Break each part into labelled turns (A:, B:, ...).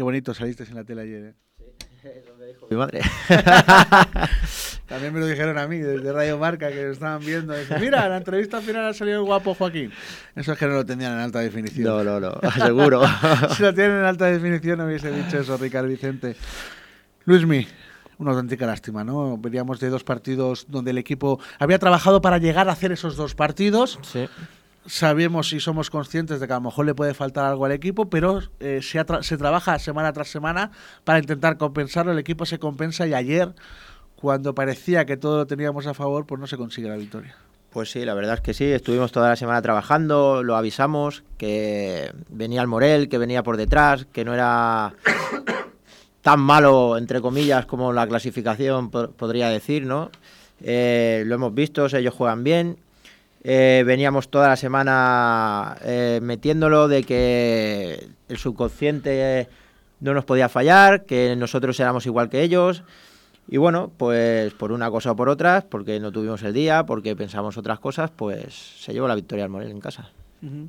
A: Qué bonito saliste en la tele ayer. ¿eh?
B: Mi madre.
A: También me lo dijeron a mí, desde Radio Marca, que lo estaban viendo. Dice, Mira, la entrevista final ha salido guapo Joaquín. Eso es que no lo tenían en alta definición.
B: No, no, no, seguro.
A: si lo tienen en alta definición no hubiese dicho eso, Ricardo Vicente. Luismi, una auténtica lástima, ¿no? Veníamos de dos partidos donde el equipo había trabajado para llegar a hacer esos dos partidos.
B: Sí.
A: Sabemos y somos conscientes de que a lo mejor le puede faltar algo al equipo, pero eh, se, se trabaja semana tras semana para intentar compensarlo. El equipo se compensa y ayer, cuando parecía que todo lo teníamos a favor, pues no se consigue la victoria.
B: Pues sí, la verdad es que sí, estuvimos toda la semana trabajando, lo avisamos, que venía el Morel, que venía por detrás, que no era tan malo, entre comillas, como la clasificación podría decir, ¿no? Eh, lo hemos visto, ellos juegan bien, eh, veníamos toda la semana eh, metiéndolo de que el subconsciente no nos podía fallar, que nosotros éramos igual que ellos. Y bueno, pues por una cosa o por otra, porque no tuvimos el día, porque pensamos otras cosas, pues se llevó la victoria al Morel en casa. Uh -huh.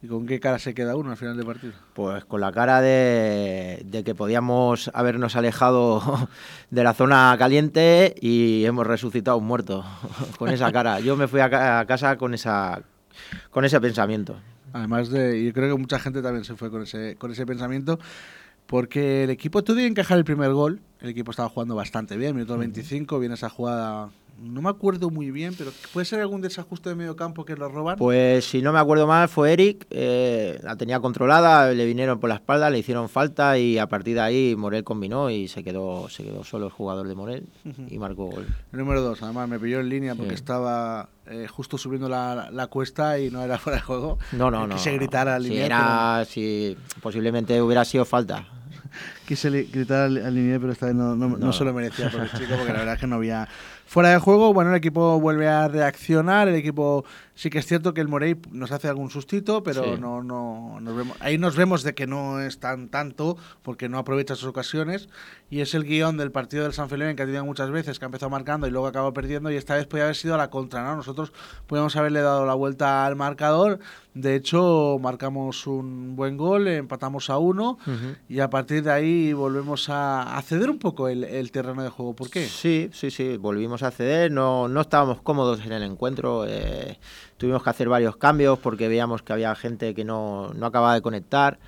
A: ¿Y con qué cara se queda uno al final del partido?
B: Pues con la cara de, de, que podíamos habernos alejado de la zona caliente y hemos resucitado un muerto. con esa cara. Yo me fui a, casa con, esa, con ese pensamiento.
A: Además de, yo creo que mucha gente también se fue con ese, con ese pensamiento. Porque el equipo tuvo que encajar el primer gol. El equipo estaba jugando bastante bien, minuto uh -huh. 25, viene esa jugada no me acuerdo muy bien, pero ¿puede ser algún desajuste de medio campo que lo roban?
B: Pues si no me acuerdo mal, fue Eric, eh, la tenía controlada, le vinieron por la espalda, le hicieron falta y a partir de ahí Morel combinó y se quedó, se quedó solo el jugador de Morel uh -huh. y marcó gol.
A: El número dos, además me pilló en línea porque estaba eh, justo subiendo la, la, cuesta y no era fuera de juego.
B: No, no,
A: eh,
B: no.
A: Quise gritar al
B: si
A: línea.
B: Era, si posiblemente hubiera sido falta.
A: Quise gritar al línea, pero esta vez no, no, no. no se lo merecía por el chico porque la verdad es que no había Fuera de juego, bueno, el equipo vuelve a reaccionar, el equipo sí que es cierto que el Morey nos hace algún sustito, pero sí. no, no nos vemos, ahí nos vemos de que no es tan tanto porque no aprovecha sus ocasiones y es el guion del partido del San Felipe que ha tenido muchas veces, que ha empezado marcando y luego acabó perdiendo y esta vez podía haber sido a la contra, ¿no? Nosotros podíamos haberle dado la vuelta al marcador, de hecho marcamos un buen gol, empatamos a uno uh -huh. y a partir de ahí volvemos a, a ceder un poco el, el terreno de juego, ¿por qué?
B: Sí, sí, sí, volvimos a ceder, no, no estábamos cómodos en el encuentro, eh, tuvimos que hacer varios cambios porque veíamos que había gente que no, no acababa de conectar.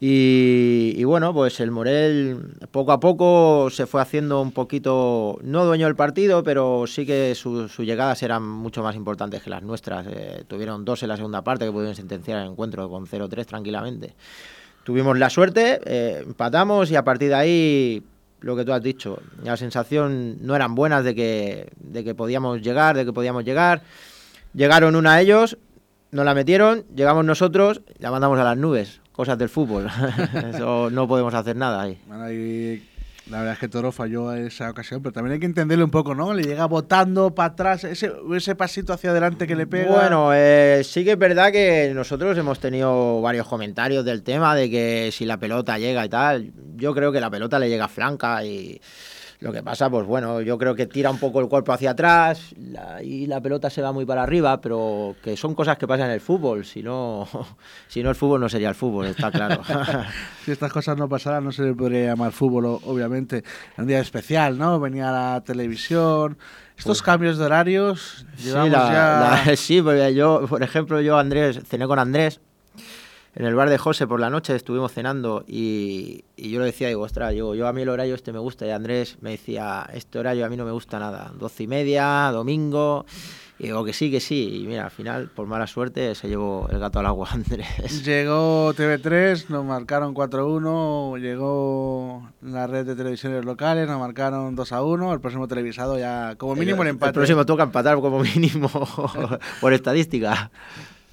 B: Y, bueno, pues el Morel poco a poco se fue haciendo un poquito, no dueño del partido, pero sí que sus su llegadas eran mucho más importantes que las nuestras. Eh, tuvieron dos en la segunda parte que pudieron sentenciar el encuentro con 0-3 tranquilamente. Tuvimos la suerte, eh, empatamos y a partir de ahí lo que tú has dicho. La sensación no eran buenas de que, de que podíamos llegar, de que podíamos llegar. Llegaron una a ellos, nos la metieron, llegamos nosotros, la mandamos a las nubes. Cosas del fútbol. Eso no podemos hacer nada ahí.
A: Bueno, y la verdad es que Toro falló en esa ocasión, pero también hay que entenderlo un poco, ¿no? Le llega botando para atrás, ese, ese pasito hacia adelante que le pega.
B: Bueno, eh, sí que es verdad que nosotros hemos tenido varios comentarios del tema de que si la pelota llega y tal. Yo creo que la pelota le llega flanca y lo que pasa, pues bueno, yo creo que tira un poco el cuerpo hacia atrás la, y la pelota se va muy para arriba, pero que son cosas que pasan en el fútbol. Si no, si no el fútbol no sería el fútbol, está claro.
A: si estas cosas no pasaran, no se le podría llamar fútbol, obviamente. Un día especial, ¿no? Venía la televisión. Estos pues, cambios de horarios,
B: sí, la, ya... la, sí, porque yo, por ejemplo, yo Andrés, cené con Andrés en el bar de José por la noche estuvimos cenando y, y, yo le decía, digo, ostras, digo, yo a mí el horario este me gusta y Andrés me decía, este horario a mí no me gusta nada, doce y media, domingo, y digo que sí, que sí, y mira, al final, por mala suerte, se llevó el gato al agua Andrés.
A: Llegó TV3, nos marcaron 4-1, llegó la red de televisiones locales, nos marcaron 2-1, el próximo televisado ya, como mínimo el, el empate.
B: El próximo toca empatar como mínimo, por estadística.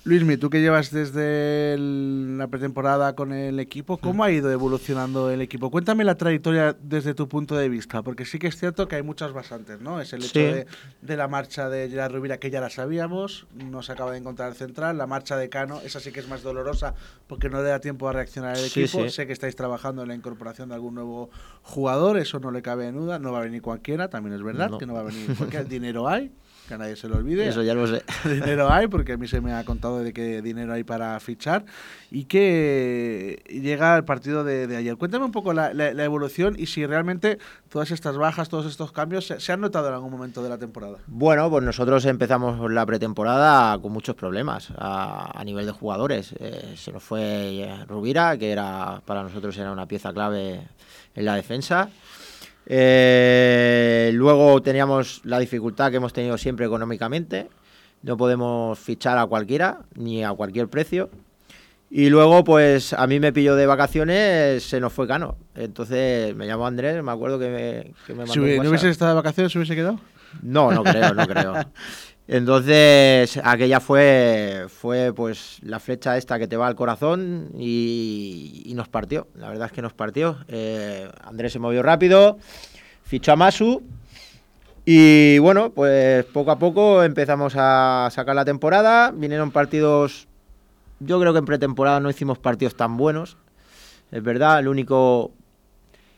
A: Luismi, tú que llevas desde el, la pretemporada con el equipo, ¿cómo ha ido evolucionando el equipo? Cuéntame la trayectoria desde tu punto de vista, porque sí que es cierto que hay muchas basantes, ¿no? Es el hecho sí. de, de, la marcha de Gerard Rubira, que ya la sabíamos, no se acaba de encontrar el central, la marcha de Cano, esa sí que es más dolorosa porque no le da tiempo a reaccionar el
B: sí,
A: equipo.
B: sí.
A: Sé que estáis trabajando en la incorporación de algún nuevo jugador, eso no le cabe en duda, no va a venir cualquiera, también es verdad
B: No.
A: que no va a venir cualquiera, el dinero hay, que a nadie se lo olvide.
B: Eso ya lo sé.
A: dinero hay, porque a mí se me ha contado de qué dinero hay para fichar. Y que llega el partido de, ayer. Cuéntame un poco la, evolución y si realmente todas estas bajas, todos estos cambios se, han notado en algún momento de la temporada.
B: Bueno, pues nosotros empezamos la pretemporada con muchos problemas a, nivel de jugadores. Eh, se nos fue eh, Rubira, que era para nosotros era una pieza clave en la defensa. Eh, luego teníamos la dificultad que hemos tenido siempre económicamente. No podemos fichar a cualquiera, ni a cualquier precio. Y luego, pues a mí me pilló de vacaciones, se nos fue Cano. Entonces me llamó Andrés, me acuerdo que me, que me
A: mandó Si no hubiese estado de vacaciones, ¿se hubiese quedado?
B: No, no creo, no creo. Entonces, aquella fue, fue pues la flecha esta que te va al corazón y, nos partió. La verdad es que nos partió. Eh, Andrés se movió rápido, fichó a Masu y bueno, pues poco a poco empezamos a sacar la temporada. Vinieron partidos, yo creo que en pretemporada no hicimos partidos tan buenos. Es verdad, el único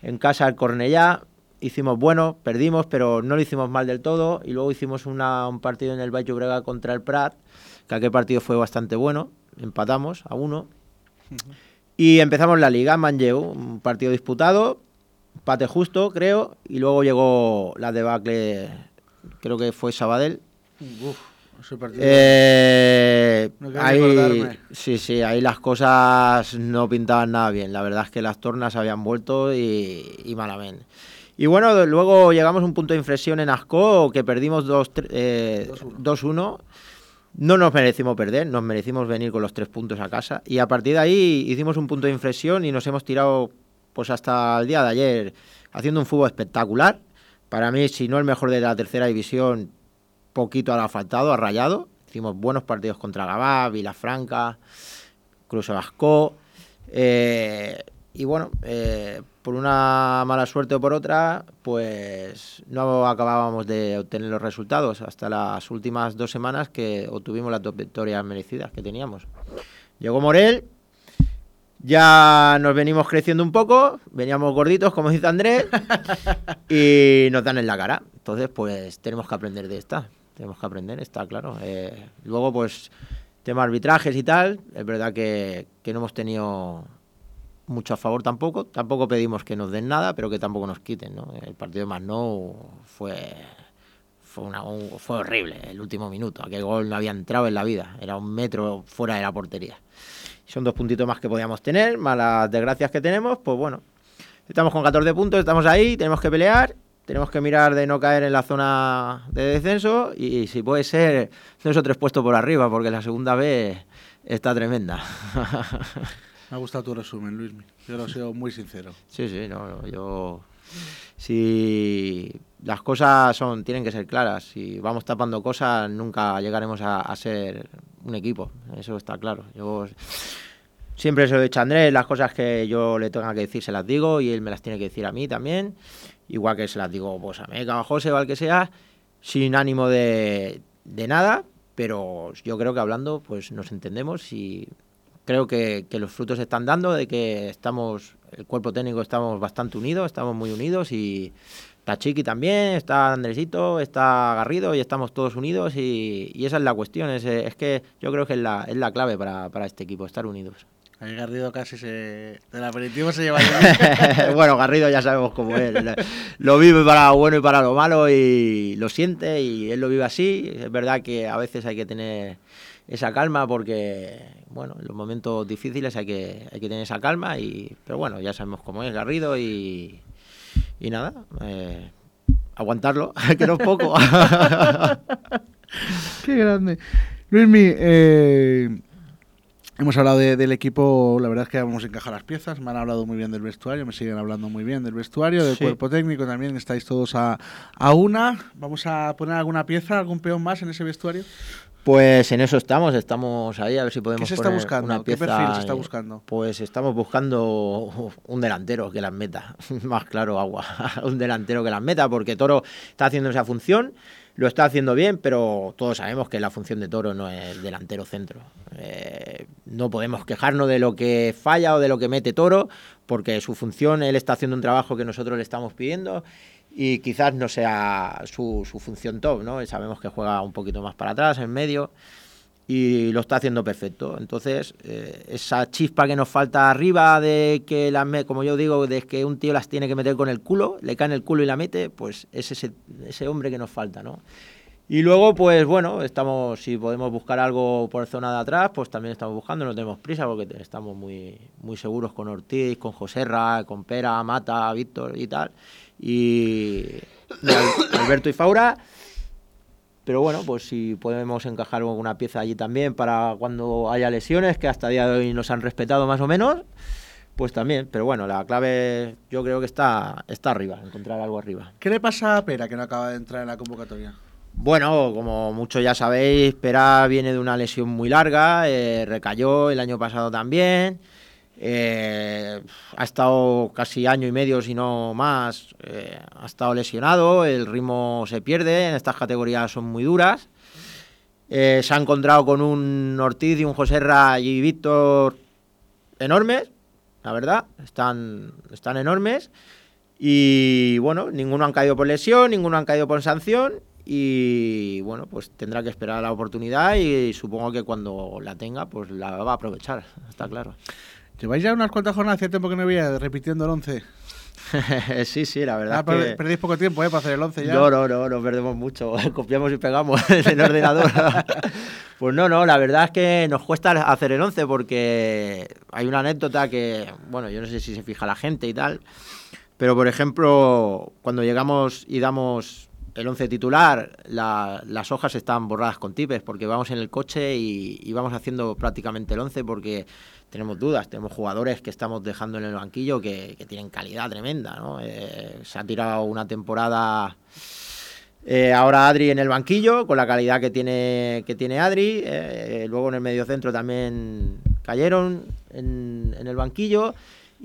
B: en casa el Cornellá, hicimos bueno, perdimos, pero no lo hicimos mal del todo. Y luego hicimos una, un partido en el Valle Brega contra el Prat, que aquel partido fue bastante bueno. Empatamos a uno. Y empezamos la liga, Manlleu, un partido disputado, empate justo, creo. Y luego llegó la debacle, creo que fue Sabadell. Uf. Eh, ahí, sí, sí, ahí las cosas no pintaban nada bien. La verdad es que las tornas habían vuelto y, y malamente. Y bueno, luego llegamos a un punto de inflexión en Asco que perdimos 2-1. Eh, no nos merecimos perder, nos merecimos venir con los tres puntos a casa. Y a partir de ahí hicimos un punto de inflexión y nos hemos tirado pues hasta el día de ayer haciendo un fútbol espectacular. Para mí, si no el mejor de la tercera división, poquito ha faltado, ha rayado. Hicimos buenos partidos contra Gabá, Vilafranca, incluso Asco. Eh, y bueno, eh, por una mala suerte o por otra, pues no acabábamos de obtener los resultados hasta las últimas dos semanas que obtuvimos las dos victorias merecidas que teníamos. Llegó Morel, ya nos venimos creciendo un poco, veníamos gorditos, como dice Andrés, y nos dan en la cara. Entonces, pues tenemos que aprender de esta. Tenemos que aprender, está claro. Eh, luego, pues, tema arbitrajes y tal, es verdad que, que no hemos tenido mucho a favor tampoco. Tampoco pedimos que nos den nada, pero que tampoco nos quiten. ¿no? El partido de no fue fue horrible el último minuto. Aquel gol no había entrado en la vida. Era un metro fuera de la portería. Son dos puntitos más que podíamos tener, más las desgracias que tenemos. Pues bueno, estamos con 14 puntos, estamos ahí, tenemos que pelear. Tenemos que mirar de no caer en la zona de descenso y, si puede ser dos o tres puestos por arriba, porque la segunda vez está tremenda.
A: Me ha gustado tu resumen, Luis. Yo lo he sido muy sincero.
B: Sí, sí, no, yo... Si las cosas son tienen que ser claras, si vamos tapando cosas, nunca llegaremos a, ser un equipo. Eso está claro. Yo siempre se lo he dicho a Andrés, las cosas que yo le tenga que decir se las digo y él me las tiene que decir a mí también. Igual que se las digo pues, a Meca, a José o al que sea, sin ánimo de, de nada, pero yo creo que hablando pues nos entendemos y creo que, los frutos se están dando, de que estamos, el cuerpo técnico estamos bastante unidos, estamos muy unidos y está Chiqui también, está Andresito, está Garrido y estamos todos unidos y, esa es la cuestión, es, es, que yo creo que es la, es la clave para, para este equipo, estar unidos.
A: Ahí Garrido casi se. Del aperitivo se lleva.
B: bueno, Garrido ya sabemos cómo es. Lo vive para lo bueno y para lo malo y lo siente y él lo vive así. Es verdad que a veces hay que tener esa calma porque, bueno, en los momentos difíciles hay que, hay que tener esa calma, y, pero bueno, ya sabemos cómo es Garrido y, y nada, eh, aguantarlo, que no es poco.
A: Qué grande. Luismi, eh, hemos hablado del equipo, la verdad es que vamos a encajar las piezas, me han hablado muy bien del vestuario, me siguen hablando muy bien del vestuario, del cuerpo técnico también, estáis todos a, a una. ¿Vamos a poner alguna pieza, algún peón más en ese vestuario?
B: Pues en eso estamos, estamos ahí a ver si podemos
A: ¿Qué se está buscando? ¿Qué perfil se está buscando?
B: Pues estamos buscando un delantero que las meta, más claro agua, un delantero que las meta, porque Toro está haciendo esa función, lo está haciendo bien, pero todos sabemos que la función de Toro no es delantero centro. Eh, no podemos quejarnos de lo que falla o de lo que mete Toro, porque su función, él está haciendo un trabajo que nosotros le estamos pidiendo y quizás no sea su, función top, ¿no? sabemos que juega un poquito más para atrás, en medio, y lo está haciendo perfecto. Entonces, eh, esa chispa que nos falta arriba de que, las como yo digo, de que un tío las tiene que meter con el culo, le cae en el culo y la mete, pues es ese, ese hombre que nos falta, ¿no? Y luego, pues bueno, estamos, si podemos buscar algo por zona de atrás, pues también estamos buscando, no tenemos prisa porque estamos muy, muy seguros con Ortiz, con Joserra, con Pera, Mata, Víctor y tal y, Alberto y Faura. Pero bueno, pues si podemos encajar alguna pieza allí también para cuando haya lesiones, que hasta el día de hoy nos han respetado más o menos, pues también. Pero bueno, la clave yo creo que está, está arriba, encontrar algo arriba.
A: ¿Qué le pasa a Pera que no acaba de entrar en la convocatoria?
B: Bueno, como muchos ya sabéis, Pera viene de una lesión muy larga, eh, recayó el año pasado también. Eh, ha estado casi año y medio, si no más, eh, ha estado lesionado, el ritmo se pierde, en estas categorías son muy duras. Eh, se ha encontrado con un Ortiz y un Joserra y Víctor enormes, la verdad, están, están enormes. Y bueno, ninguno han caído por lesión, ninguno han caído por sanción. Y bueno, pues tendrá que esperar la oportunidad y supongo que cuando la tenga, pues la va a aprovechar, está claro.
A: ¿Lleváis ya unas cuantas jornadas? Hacía tiempo que no veía repitiendo el 11.
B: sí, sí, la verdad.
A: Ah, que... Perdéis poco tiempo ¿eh? para hacer el 11 ya.
B: No, no, no, no perdemos mucho. Copiamos y pegamos en el ordenador. pues no, no, la verdad es que nos cuesta hacer el 11 porque hay una anécdota que, bueno, yo no sé si se fija la gente y tal, pero por ejemplo, cuando llegamos y damos el 11 titular, las hojas están borradas con tipes porque vamos en el coche y, y vamos haciendo prácticamente el 11 porque tenemos dudas, tenemos jugadores que estamos dejando en el banquillo que, tienen calidad tremenda, ¿no? Eh, se ha tirado una temporada eh, ahora Adri en el banquillo, con la calidad que tiene, que tiene Adri, eh, luego en el medio centro también cayeron en el banquillo.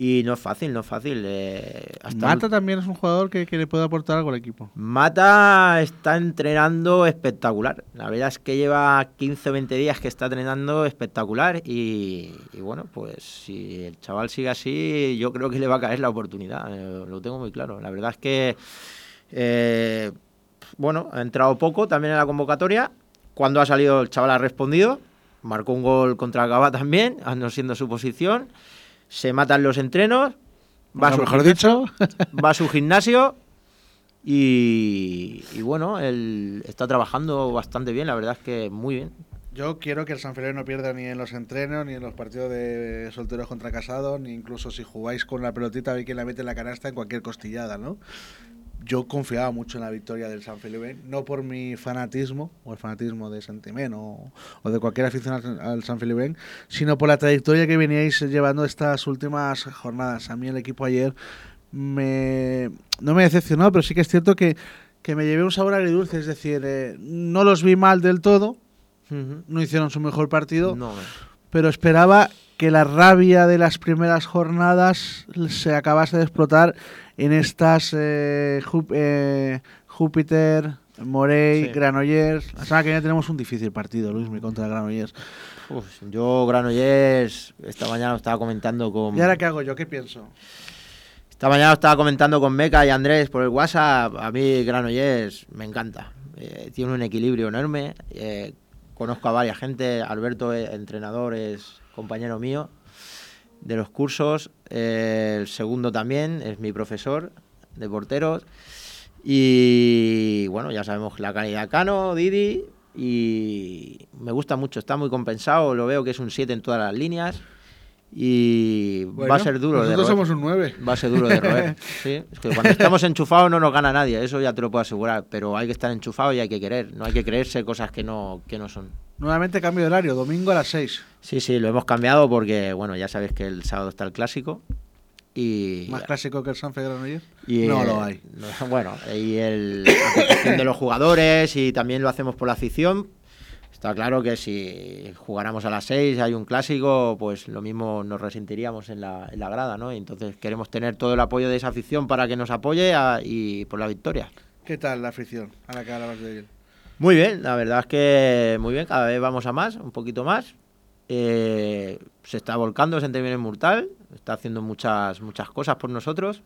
B: Y no es fácil, no es fácil. Eh,
A: Mata también es un jugador que, le puede aportar algo al equipo.
B: Mata está entrenando espectacular. La verdad es que lleva 15 o 20 días que está entrenando espectacular. Y, bueno, pues si el chaval sigue así, yo creo que le va a caer la oportunidad. Eh, lo tengo muy claro. La verdad es que, eh, bueno, ha entrado poco también en la convocatoria. Cuando ha salido, el chaval ha respondido. Marcó un gol contra Gaba también, no siendo su posición se matan los entrenos,
A: va, a su, mejor dicho.
B: va a su gimnasio y, bueno, él está trabajando bastante bien, la verdad es que muy bien.
A: Yo quiero que el San Felipe no pierda ni en los entrenos, ni en los partidos de solteros contra casados, ni incluso si jugáis con la pelotita, veis que la mete en la canasta en cualquier costillada, ¿no? Yo confiaba mucho en la victoria del San Felipe, no por mi fanatismo, o el fanatismo de Santimén, o, de cualquier afición al, San Felipe, sino por la trayectoria que veníais llevando estas últimas jornadas. A mí el equipo ayer me, no me decepcionó, pero sí que es cierto que, me llevé un sabor agridulce, es decir, eh, no los vi mal del todo, no hicieron su mejor partido, pero esperaba que la rabia de las primeras jornadas se acabase de explotar en estas eh, eh, Júpiter, Morey, Granollers. La semana que viene tenemos un difícil partido, Luis, mi contra Granollers.
B: yo Granollers esta mañana lo estaba comentando con...
A: ¿Y ahora qué hago yo? ¿Qué pienso?
B: Esta mañana lo estaba comentando con Meca y Andrés por el WhatsApp. A mí Granollers me encanta. Eh, tiene un equilibrio enorme. conozco a varias gente. Alberto, entrenador, es compañero mío de los cursos. el segundo también es mi profesor de porteros. Y bueno, ya sabemos la calidad Cano, Didi. Y me gusta mucho, está muy compensado. Lo veo que es un 7 en todas las líneas. Y va a ser duro
A: nosotros de roer. somos un 9.
B: Va a ser duro de roer. ¿sí? Es que cuando estamos enchufados no nos gana nadie, eso ya te lo puedo asegurar. Pero hay que estar enchufado y hay que querer. No hay que creerse cosas que no, que no son.
A: Nuevamente cambio de horario, domingo a las 6.
B: Sí, sí, lo hemos cambiado porque, bueno, ya sabes que el sábado está el clásico. Y,
A: ¿Más clásico que el San Granollers?
B: No lo hay. bueno, y el, de los jugadores y también lo hacemos por la afición. Está claro que si jugáramos a las 6, hay un clásico, pues lo mismo nos resentiríamos en la, en la grada, ¿no? Y entonces queremos tener todo el apoyo de esa afición para que nos apoye y por la victoria.
A: ¿Qué tal la afición a la que hablabas de él?
B: Muy bien, la verdad es que muy bien, cada vez vamos a más, un poquito más. Eh, se está volcando, se en Mortal, está haciendo muchas, muchas cosas por nosotros.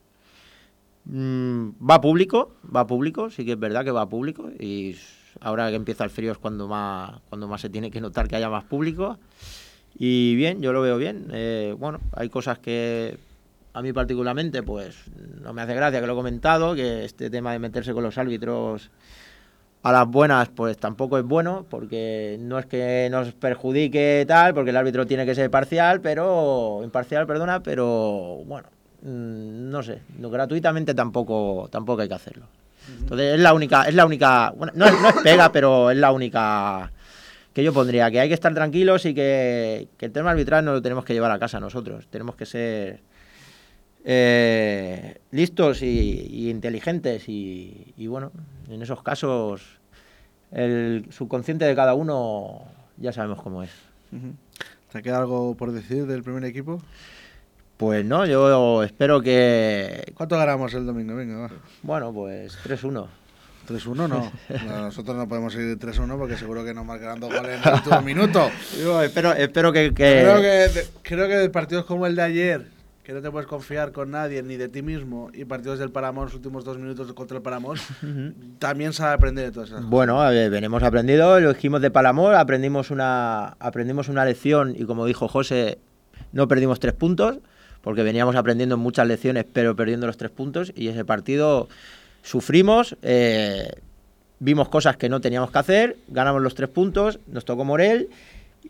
B: Mm, va público, va público, sí que es verdad que va público y ahora que empieza el frío es cuando más, cuando más se tiene que notar que haya más público. Y bien, yo lo veo bien. Eh, bueno, hay cosas que a mí particularmente, pues no me hace gracia que lo he comentado, que este tema de meterse con los árbitros a las buenas, pues tampoco es bueno, porque no es que nos perjudique tal, porque el árbitro tiene que ser parcial, pero imparcial, perdona, pero bueno, mm, no sé, gratuitamente tampoco tampoco hay que hacerlo. Entonces es la única, es la única, bueno, no, no es pega, pero es la única que yo pondría, que hay que estar tranquilos y que, el tema arbitral no lo tenemos que llevar a casa nosotros, tenemos que ser eh, listos y, inteligentes y, bueno, en esos casos el subconsciente de cada uno ya sabemos cómo es.
A: ¿Te queda algo por decir del primer equipo?
B: Pues no, yo espero que...
A: ¿Cuánto ganamos el domingo? Venga, va.
B: Bueno, pues 3-1.
A: 3-1 no. Nosotros no podemos ir 3-1 porque seguro que nos marcarán dos goles en el último minuto.
B: espero, espero que,
A: Creo que, creo que partidos como el de ayer, que no te puedes confiar con nadie ni de ti mismo, y partidos del Paramón, los últimos dos minutos contra el Paramón, también sabe aprender de todas esas
B: Bueno, venimos aprendido, lo dijimos de Palamón, aprendimos una, aprendimos una lección y como dijo José, no perdimos tres puntos, porque veníamos aprendiendo muchas lecciones, pero perdiendo los tres puntos, y ese partido sufrimos, eh, vimos cosas que no teníamos que hacer, ganamos los tres puntos, nos tocó Morel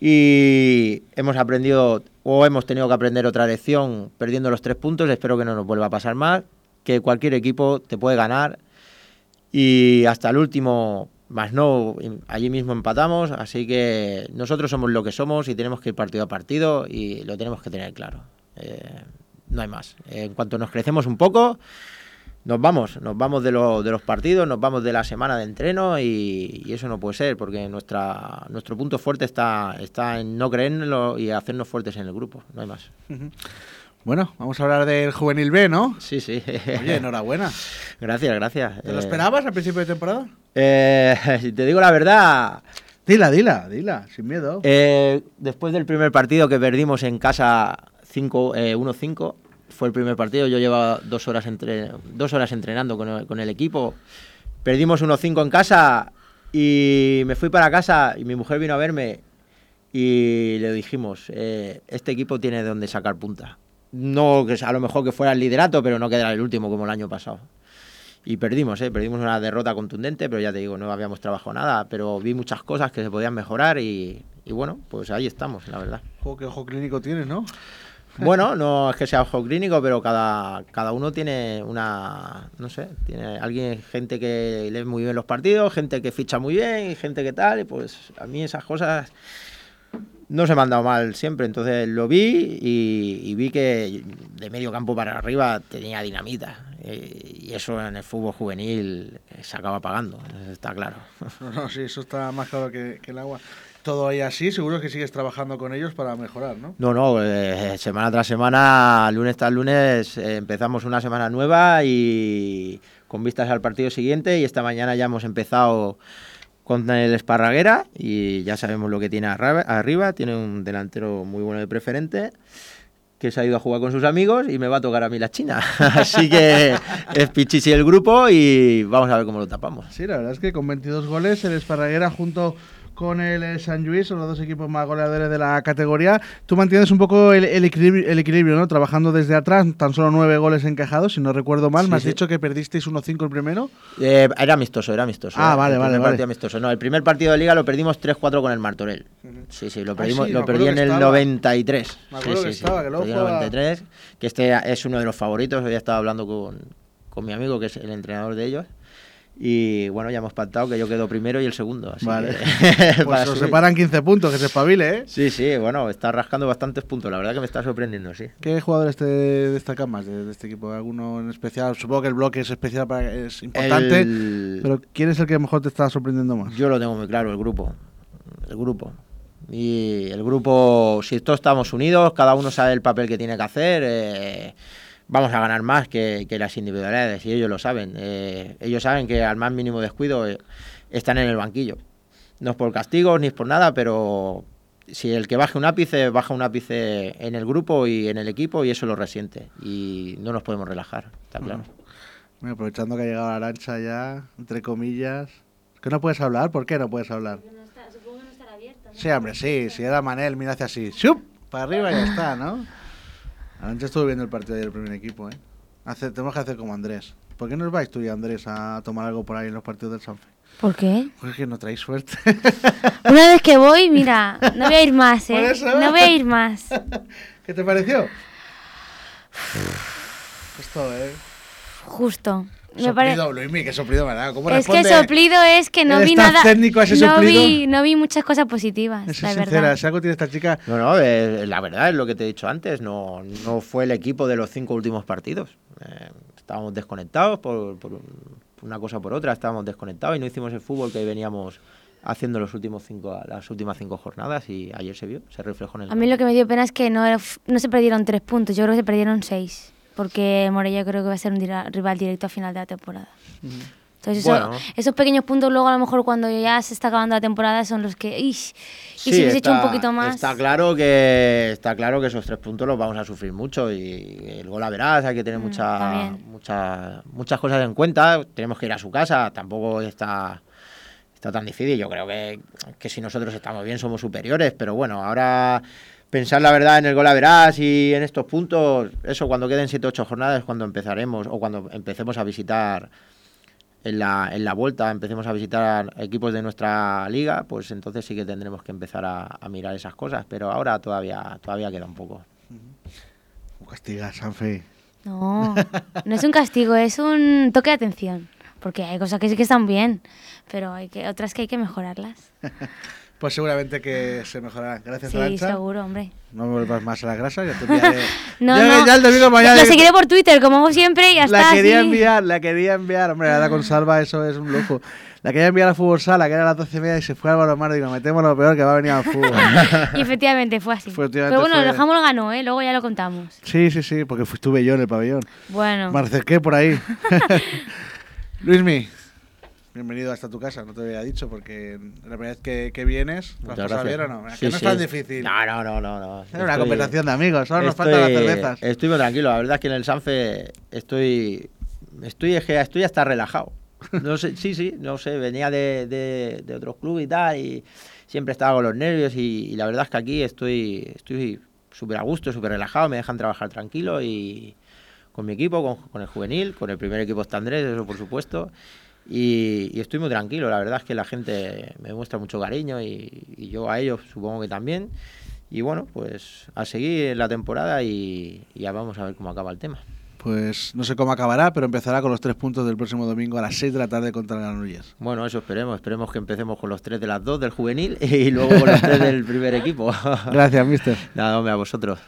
B: y hemos aprendido o hemos tenido que aprender otra lección perdiendo los tres puntos. Espero que no nos vuelva a pasar más, que cualquier equipo te puede ganar y hasta el último, más no, allí mismo empatamos, así que nosotros somos lo que somos y tenemos que ir partido a partido y lo tenemos que tener claro. Eh, no hay más. En cuanto nos crecemos un poco, nos vamos, nos vamos de, de, los partidos, nos vamos de la semana de entreno y, eso no puede ser porque nuestra, nuestro punto fuerte está, está en no creerlo y hacernos fuertes en el grupo, no hay más.
A: Bueno, vamos a hablar del juvenil B, ¿no?
B: Sí, sí.
A: Oye, enhorabuena.
B: gracias, gracias.
A: ¿Te lo eh, esperabas al principio de temporada?
B: Eh, si te digo la verdad...
A: Dila, dila, dila, sin miedo.
B: Eh, después del primer partido que perdimos en casa 1-5, fue el primer partido, yo llevaba dos horas, entre, dos horas entrenando con el, equipo. Perdimos 1-5 en casa y me fui para casa y mi mujer vino a verme y le dijimos, eh, este equipo tiene de dónde sacar punta. No que a lo mejor que fuera el liderato, pero no quedara el último como el año pasado. Y perdimos, ¿eh? perdimos una derrota contundente, pero ya te digo, no habíamos trabajado nada, pero vi muchas cosas que se podían mejorar y, bueno, pues ahí estamos, la verdad.
A: Qué ojo clínico tienes, ¿no?
B: Bueno, no es que sea ojo clínico, pero cada, cada uno tiene una, no sé, tiene alguien, gente que lee muy bien los partidos, gente que ficha muy bien y gente que tal, y pues a mí esas cosas no se me han dado mal siempre, entonces lo vi y, vi que de medio campo para arriba tenía dinamita eh, y eso en el fútbol juvenil se acaba pagando, está claro.
A: No, sí, eso está más claro que el agua todo ahí así, seguro que sigues trabajando con ellos para mejorar, ¿no?
B: No, no, eh, semana tras semana, lunes tras lunes, eh, empezamos una semana nueva y con vistas al partido siguiente y esta mañana ya hemos empezado con el Esparraguera y ya sabemos lo que tiene arriba, tiene un delantero muy bueno de preferente que se ha ido a jugar con sus amigos y me va a tocar a mí la China. Así que es Pichichi el grupo y vamos a ver cómo lo tapamos.
A: Sí, la verdad es que con 22 goles el Esparraguera junto con el San Luis, son los dos equipos más goleadores de la categoría. Tú mantienes un poco el, equilibrio, ¿no? Trabajando desde atrás, tan solo nueve goles encajados, si no recuerdo mal. Me has dicho que perdisteis 1-5 el primero.
B: Eh, era amistoso, era amistoso.
A: Ah, vale, vale, vale.
B: amistoso. No, el primer partido de liga lo perdimos 3-4 con el Martorell. Sí, sí, lo, ah, perdimos, lo perdí en el 93.
A: Me acuerdo que estaba, que luego
B: 93, que este es uno de los favoritos. Hoy estaba hablando con, con mi amigo, que es el entrenador de ellos. Y bueno, ya hemos pactado que yo quedo primero y el segundo.
A: vale. pues os separan 15 puntos, que se espabile, ¿eh?
B: Sí, sí, bueno, está rascando bastantes puntos. La verdad que me está sorprendiendo, sí.
A: ¿Qué jugadores te destacan más de, este equipo? ¿Alguno en especial? Supongo que el bloque es especial, para, es importante. Pero ¿quién es el que mejor te está sorprendiendo más?
B: Yo lo tengo muy claro, el grupo. El grupo. Y el grupo, si todos estamos unidos, cada uno sabe el papel que tiene que hacer. Eh, vamos a ganar más que, las individualidades y ellos lo saben. Eh, ellos saben que al más mínimo descuido eh, están en el banquillo. No es por castigos ni es por nada, pero si el que baje un ápice, baja un ápice en el grupo y en el equipo y eso lo resiente. Y no nos podemos relajar, está claro.
A: aprovechando que ha llegado la lancha ya, entre comillas. ¿Que no puedes hablar? ¿Por qué no puedes hablar? supongo que no estará abierto. Sí, hombre, sí. Si era Manel, mira hacia así. ¡Shup! Para arriba y ya está, ¿no? Anoche estuve viendo el partido del primer equipo, ¿eh? tenemos que hacer como Andrés. ¿Por qué no os vais tú y Andrés a tomar algo por ahí en los partidos del Sanfe?
C: ¿Por qué?
A: Porque no traéis suerte.
C: Una vez que voy, mira, no voy a ir más, ¿eh? No voy a ir más.
A: ¿Qué te pareció? Justo, ¿eh?
C: Justo.
A: Me soplido, Luismi, que soplido me da. ¿Cómo
C: es que soplido es que no vi nada. técnico a ese no vi, no vi muchas cosas positivas. Es la sincera, verdad.
A: si algo tiene esta chica.
B: No, no, eh, la verdad es lo que te he dicho antes. No, no fue el equipo de los cinco últimos partidos. Eh, estábamos desconectados por, por, una cosa por otra, estábamos desconectados y no hicimos el fútbol que veníamos haciendo los últimos cinco, las últimas cinco jornadas y ayer se vio, se reflejó en el.
C: A mí lo que me dio pena es que no, no se perdieron tres puntos, yo creo que se perdieron seis, porque Morella creo que va a ser un rival directo a final de la temporada. Entonces, esos pequeños puntos, luego a lo mejor cuando ya se está acabando la temporada, son los que. y si hubiese hecho un poquito más.
B: Está claro, que, está claro que esos tres puntos los vamos a sufrir mucho y el gol a verás, hay que tener mm, mucha, mucha, muchas cosas en cuenta. Tenemos que ir a su casa, tampoco está, está tan difícil. Yo creo que, que si nosotros estamos bien, somos superiores, pero bueno, ahora pensar la verdad en el gol a verás y en estos puntos, eso cuando queden 7-8 jornadas, cuando empezaremos o cuando empecemos a visitar en la, en la vuelta empecemos a visitar equipos de nuestra liga, pues entonces sí que tendremos que empezar a, mirar esas cosas, pero ahora todavía, todavía queda un poco.
A: Un castigo, Sanfe.
C: No, no es un castigo, es un toque de atención, porque hay cosas que sí que están bien, pero hay que, otras que hay que mejorarlas.
A: Pues seguramente que se mejorará. Gracias,
C: Sí, seguro, hombre.
A: No me vuelvas más a la grasa, ya te enviaré.
C: no, ya, no. Ya el domingo mañana. Lo seguiré por Twitter, como siempre, y ya
A: la
C: está.
A: La quería enviar, la quería enviar. Hombre, ahora con Salva eso es un lujo. La quería enviar a Fútbol Sala, que era a las 12 y media, y se fue al balonmano. Digo, metemos lo peor que va a venir al fútbol.
C: y efectivamente fue así. Pero bueno, el Jamón lo ganó, ¿eh? Luego ya lo contamos.
A: Sí, sí, sí, porque estuve yo en el pabellón.
C: Bueno.
A: Me acerqué por ahí. Luismi, Bienvenido hasta tu casa, no te había dicho, porque la primera vez que, que vienes, ¿las pasado bien o no? que no es tan difícil.
B: No, no, no, no.
A: Es una conversación de amigos, solo nos faltan las cervezas.
B: Estoy muy tranquilo, la verdad es que en el Sanfe estoy, estoy, estoy hasta relajado. No sé, sí, sí, no sé, venía de, de, de otros clubes y tal, y siempre estaba con los nervios, y, la verdad es que aquí estoy estoy súper a gusto, súper relajado, me dejan trabajar tranquilo y con mi equipo, con, con el juvenil, con el primer equipo está Andrés, eso por supuesto. Y, estoy muy tranquilo, la verdad es que la gente me muestra mucho cariño y, yo a ellos supongo que también. Y bueno, pues a seguir la temporada y, ya vamos a ver cómo acaba el tema.
A: Pues no sé cómo acabará, pero empezará con los tres puntos del próximo domingo a las 6 de la tarde contra Granollers.
B: Bueno, eso esperemos. Esperemos que empecemos con los tres de las dos del juvenil y luego con los tres del primer equipo.
A: Gracias, mister.
B: Nada, hombre, a vosotros.